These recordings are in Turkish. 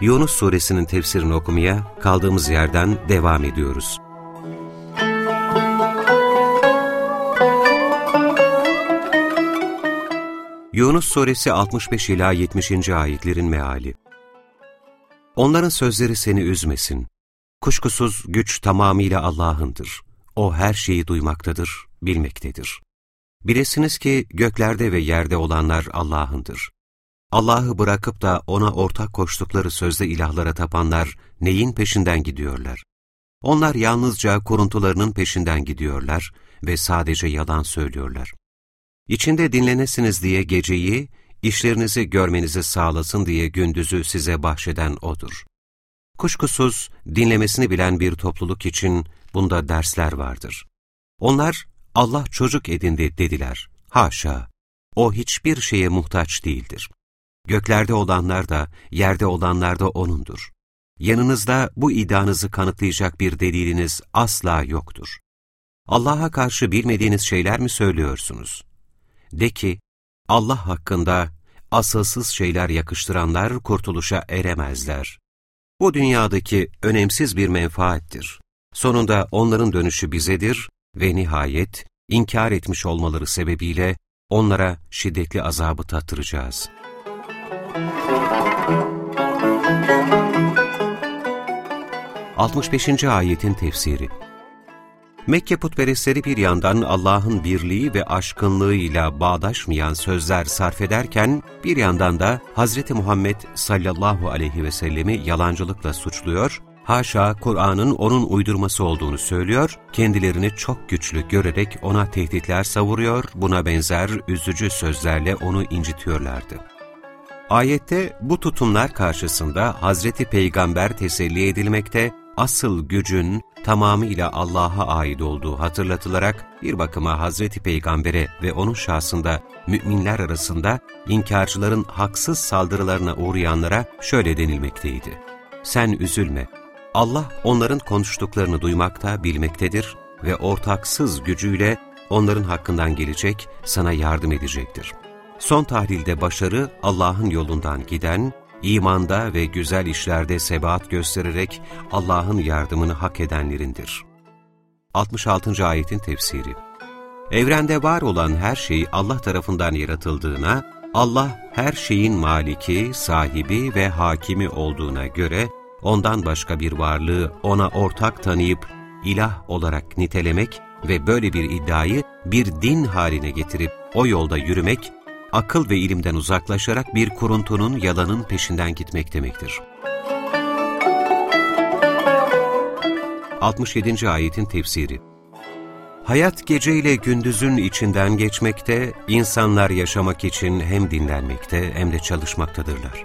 Yunus Suresinin tefsirini okumaya kaldığımız yerden devam ediyoruz. Yunus Suresi 65 ila 70. ayetlerin meali. Onların sözleri seni üzmesin. Kuşkusuz güç tamamıyla Allah'ındır. O her şeyi duymaktadır, bilmektedir. Bilesiniz ki göklerde ve yerde olanlar Allah'ındır. Allah'ı bırakıp da ona ortak koştukları sözde ilahlara tapanlar neyin peşinden gidiyorlar? Onlar yalnızca kuruntularının peşinden gidiyorlar ve sadece yalan söylüyorlar. İçinde dinlenesiniz diye geceyi, işlerinizi görmenizi sağlasın diye gündüzü size bahşeden O'dur. Kuşkusuz dinlemesini bilen bir topluluk için bunda dersler vardır. Onlar Allah çocuk edindi dediler. Haşa! O hiçbir şeye muhtaç değildir. Göklerde olanlar da, yerde olanlar da O'nundur. Yanınızda bu iddianızı kanıtlayacak bir deliliniz asla yoktur. Allah'a karşı bilmediğiniz şeyler mi söylüyorsunuz? De ki, Allah hakkında asılsız şeyler yakıştıranlar kurtuluşa eremezler. Bu dünyadaki önemsiz bir menfaattir. Sonunda onların dönüşü bizedir ve nihayet inkar etmiş olmaları sebebiyle onlara şiddetli azabı tattıracağız. 65. ayetin tefsiri Mekke putperestleri bir yandan Allah'ın birliği ve aşkınlığıyla bağdaşmayan sözler sarf ederken, bir yandan da Hz. Muhammed sallallahu aleyhi ve sellemi yalancılıkla suçluyor haşa Kur'an'ın onun uydurması olduğunu söylüyor, kendilerini çok güçlü görerek ona tehditler savuruyor, buna benzer üzücü sözlerle onu incitiyorlardı. Ayette bu tutumlar karşısında Hazreti Peygamber teselli edilmekte, asıl gücün tamamıyla Allah'a ait olduğu hatırlatılarak bir bakıma Hazreti Peygamber'e ve onun şahsında müminler arasında inkarcıların haksız saldırılarına uğrayanlara şöyle denilmekteydi. Sen üzülme, Allah onların konuştuklarını duymakta, bilmektedir ve ortaksız gücüyle onların hakkından gelecek, sana yardım edecektir. Son tahlilde başarı Allah'ın yolundan giden, imanda ve güzel işlerde sebat göstererek Allah'ın yardımını hak edenlerindir. 66. Ayetin Tefsiri Evrende var olan her şey Allah tarafından yaratıldığına, Allah her şeyin maliki, sahibi ve hakimi olduğuna göre, ondan başka bir varlığı ona ortak tanıyıp ilah olarak nitelemek ve böyle bir iddiayı bir din haline getirip o yolda yürümek, akıl ve ilimden uzaklaşarak bir kuruntunun yalanın peşinden gitmek demektir. 67. Ayetin Tefsiri Hayat gece ile gündüzün içinden geçmekte, insanlar yaşamak için hem dinlenmekte hem de çalışmaktadırlar.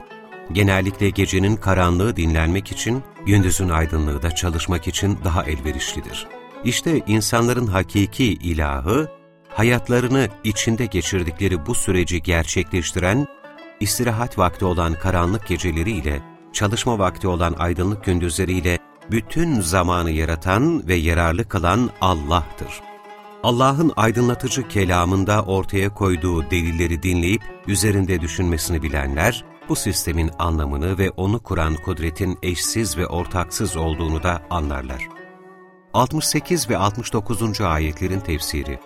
Genellikle gecenin karanlığı dinlenmek için, gündüzün aydınlığı da çalışmak için daha elverişlidir. İşte insanların hakiki ilahı, hayatlarını içinde geçirdikleri bu süreci gerçekleştiren, istirahat vakti olan karanlık geceleriyle, çalışma vakti olan aydınlık gündüzleriyle bütün zamanı yaratan ve yararlı kılan Allah'tır. Allah'ın aydınlatıcı kelamında ortaya koyduğu delilleri dinleyip üzerinde düşünmesini bilenler, bu sistemin anlamını ve onu kuran kudretin eşsiz ve ortaksız olduğunu da anlarlar. 68 ve 69. ayetlerin tefsiri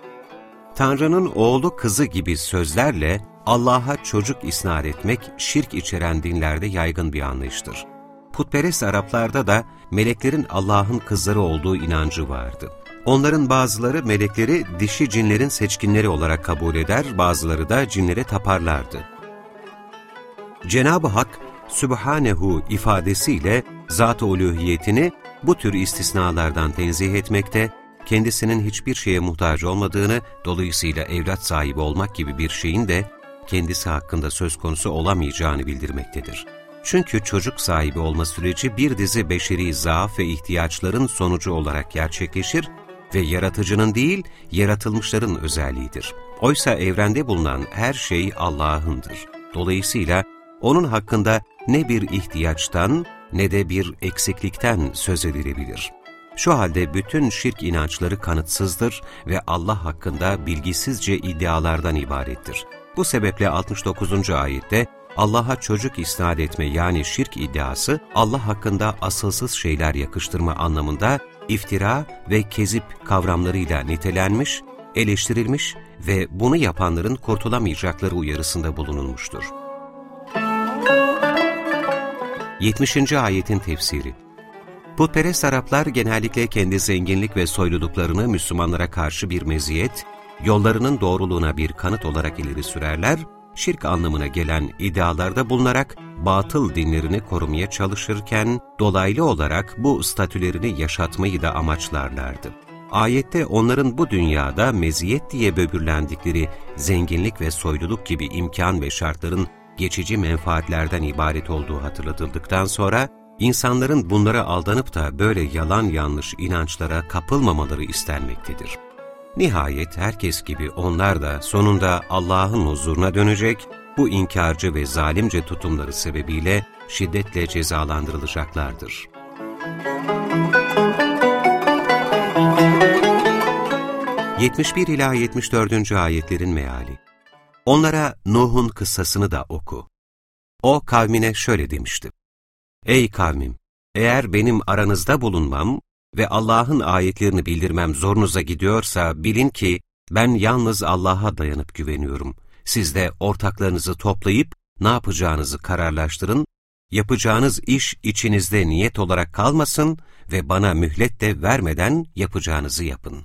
Tanrı'nın oğlu kızı gibi sözlerle Allah'a çocuk isnat etmek şirk içeren dinlerde yaygın bir anlayıştır. Putperest Araplarda da meleklerin Allah'ın kızları olduğu inancı vardı. Onların bazıları melekleri dişi cinlerin seçkinleri olarak kabul eder, bazıları da cinlere taparlardı. Cenab-ı Hak, Sübhanehu ifadesiyle zat-ı bu tür istisnalardan tenzih etmekte, kendisinin hiçbir şeye muhtaç olmadığını, dolayısıyla evlat sahibi olmak gibi bir şeyin de kendisi hakkında söz konusu olamayacağını bildirmektedir. Çünkü çocuk sahibi olma süreci bir dizi beşeri zaaf ve ihtiyaçların sonucu olarak gerçekleşir ve yaratıcının değil, yaratılmışların özelliğidir. Oysa evrende bulunan her şey Allah'ındır. Dolayısıyla onun hakkında ne bir ihtiyaçtan ne de bir eksiklikten söz edilebilir. Şu halde bütün şirk inançları kanıtsızdır ve Allah hakkında bilgisizce iddialardan ibarettir. Bu sebeple 69. ayette Allah'a çocuk isnat etme yani şirk iddiası Allah hakkında asılsız şeyler yakıştırma anlamında iftira ve kezip kavramlarıyla nitelenmiş, eleştirilmiş ve bunu yapanların kurtulamayacakları uyarısında bulunulmuştur. 70. Ayetin Tefsiri Putperest Araplar genellikle kendi zenginlik ve soyluluklarını Müslümanlara karşı bir meziyet, yollarının doğruluğuna bir kanıt olarak ileri sürerler, şirk anlamına gelen iddialarda bulunarak batıl dinlerini korumaya çalışırken dolaylı olarak bu statülerini yaşatmayı da amaçlarlardı. Ayette onların bu dünyada meziyet diye böbürlendikleri zenginlik ve soyluluk gibi imkan ve şartların geçici menfaatlerden ibaret olduğu hatırlatıldıktan sonra, insanların bunlara aldanıp da böyle yalan yanlış inançlara kapılmamaları istenmektedir. Nihayet herkes gibi onlar da sonunda Allah'ın huzuruna dönecek, bu inkarcı ve zalimce tutumları sebebiyle şiddetle cezalandırılacaklardır. ...71 ila 74. ayetlerin meali Onlara Nuh'un kıssasını da oku. O kavmine şöyle demişti. Ey kavmim! Eğer benim aranızda bulunmam ve Allah'ın ayetlerini bildirmem zorunuza gidiyorsa bilin ki ben yalnız Allah'a dayanıp güveniyorum. Siz de ortaklarınızı toplayıp ne yapacağınızı kararlaştırın, yapacağınız iş içinizde niyet olarak kalmasın ve bana mühlet de vermeden yapacağınızı yapın.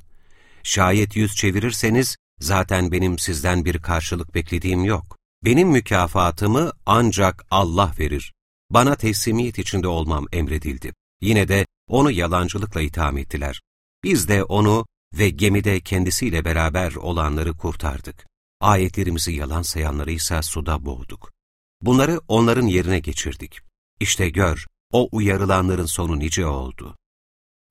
Şayet yüz çevirirseniz Zaten benim sizden bir karşılık beklediğim yok. Benim mükafatımı ancak Allah verir. Bana teslimiyet içinde olmam emredildi. Yine de onu yalancılıkla itham ettiler. Biz de onu ve gemide kendisiyle beraber olanları kurtardık. Ayetlerimizi yalan sayanları ise suda boğduk. Bunları onların yerine geçirdik. İşte gör, o uyarılanların sonu nice oldu.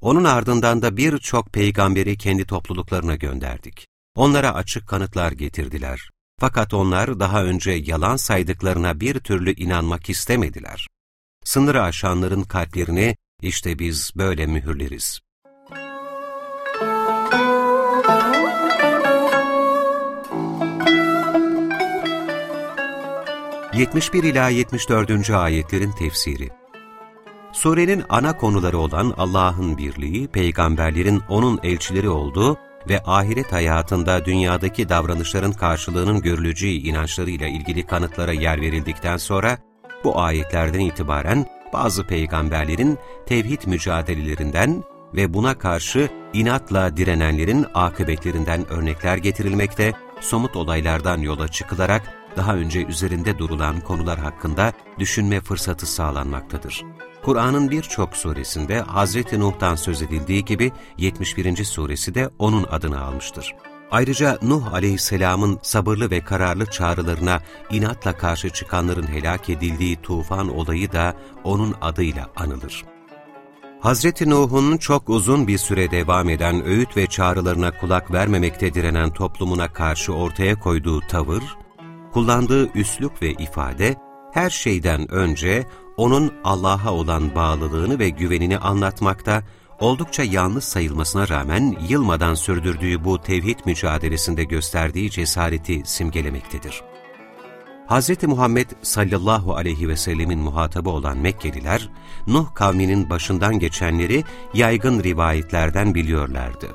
Onun ardından da birçok peygamberi kendi topluluklarına gönderdik. Onlara açık kanıtlar getirdiler. Fakat onlar daha önce yalan saydıklarına bir türlü inanmak istemediler. Sınırı aşanların kalplerini işte biz böyle mühürleriz. ...71 ila 74. ayetlerin tefsiri Surenin ana konuları olan Allah'ın birliği, peygamberlerin onun elçileri olduğu ve ahiret hayatında dünyadaki davranışların karşılığının görüleceği inançlarıyla ilgili kanıtlara yer verildikten sonra, bu ayetlerden itibaren bazı peygamberlerin tevhid mücadelelerinden ve buna karşı inatla direnenlerin akıbetlerinden örnekler getirilmekte, somut olaylardan yola çıkılarak daha önce üzerinde durulan konular hakkında düşünme fırsatı sağlanmaktadır. Kur'an'ın birçok suresinde Hazreti Nuh'tan söz edildiği gibi 71. suresi de onun adını almıştır. Ayrıca Nuh aleyhisselamın sabırlı ve kararlı çağrılarına inatla karşı çıkanların helak edildiği tufan olayı da onun adıyla anılır. Hazreti Nuh'un çok uzun bir süre devam eden öğüt ve çağrılarına kulak vermemekte direnen toplumuna karşı ortaya koyduğu tavır, kullandığı üslup ve ifade, her şeyden önce onun Allah'a olan bağlılığını ve güvenini anlatmakta, oldukça yalnız sayılmasına rağmen yılmadan sürdürdüğü bu tevhid mücadelesinde gösterdiği cesareti simgelemektedir. Hz. Muhammed sallallahu aleyhi ve sellemin muhatabı olan Mekkeliler, Nuh kavminin başından geçenleri yaygın rivayetlerden biliyorlardı.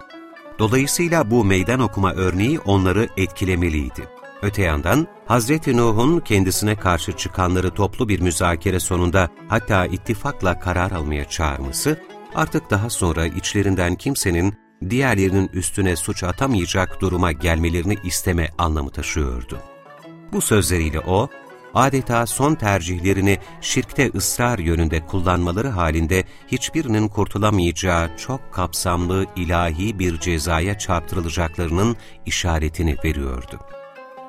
Dolayısıyla bu meydan okuma örneği onları etkilemeliydi. Öte yandan Hazreti Nuh'un kendisine karşı çıkanları toplu bir müzakere sonunda hatta ittifakla karar almaya çağırması, artık daha sonra içlerinden kimsenin diğerlerinin üstüne suç atamayacak duruma gelmelerini isteme anlamı taşıyordu. Bu sözleriyle o, adeta son tercihlerini şirkte ısrar yönünde kullanmaları halinde hiçbirinin kurtulamayacağı çok kapsamlı ilahi bir cezaya çarptırılacaklarının işaretini veriyordu.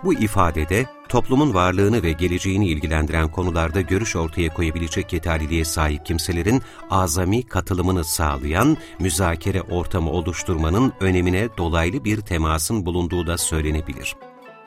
Bu ifadede toplumun varlığını ve geleceğini ilgilendiren konularda görüş ortaya koyabilecek yeterliliğe sahip kimselerin azami katılımını sağlayan müzakere ortamı oluşturmanın önemine dolaylı bir temasın bulunduğu da söylenebilir.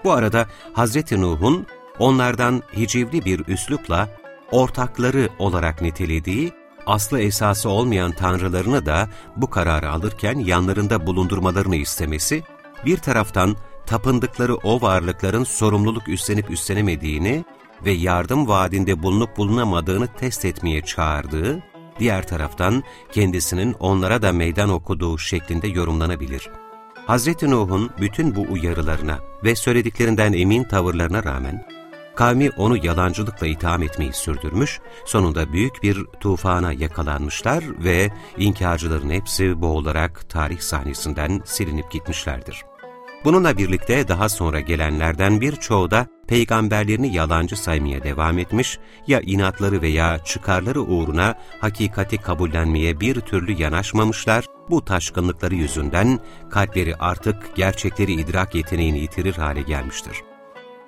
Bu arada Hz. Nuh'un onlardan hicivli bir üslupla ortakları olarak nitelediği, aslı esası olmayan tanrılarını da bu kararı alırken yanlarında bulundurmalarını istemesi, bir taraftan tapındıkları o varlıkların sorumluluk üstlenip üstlenemediğini ve yardım vaadinde bulunup bulunamadığını test etmeye çağırdığı, diğer taraftan kendisinin onlara da meydan okuduğu şeklinde yorumlanabilir. Hz. Nuh'un bütün bu uyarılarına ve söylediklerinden emin tavırlarına rağmen, kavmi onu yalancılıkla itham etmeyi sürdürmüş, sonunda büyük bir tufana yakalanmışlar ve inkarcıların hepsi boğularak tarih sahnesinden silinip gitmişlerdir. Bununla birlikte daha sonra gelenlerden birçoğu da peygamberlerini yalancı saymaya devam etmiş, ya inatları veya çıkarları uğruna hakikati kabullenmeye bir türlü yanaşmamışlar, bu taşkınlıkları yüzünden kalpleri artık gerçekleri idrak yeteneğini yitirir hale gelmiştir.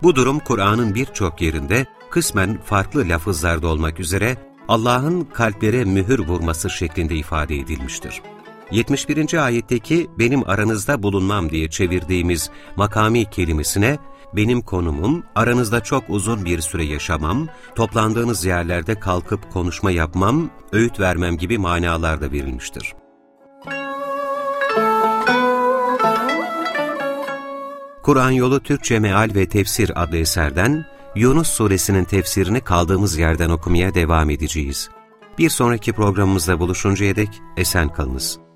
Bu durum Kur'an'ın birçok yerinde kısmen farklı lafızlarda olmak üzere Allah'ın kalplere mühür vurması şeklinde ifade edilmiştir. 71. ayetteki benim aranızda bulunmam diye çevirdiğimiz makami kelimesine benim konumum, aranızda çok uzun bir süre yaşamam, toplandığınız yerlerde kalkıp konuşma yapmam, öğüt vermem gibi manalar da verilmiştir. Kur'an Yolu Türkçe Meal ve Tefsir adlı eserden Yunus suresinin tefsirini kaldığımız yerden okumaya devam edeceğiz. Bir sonraki programımızda buluşuncaya dek esen kalınız.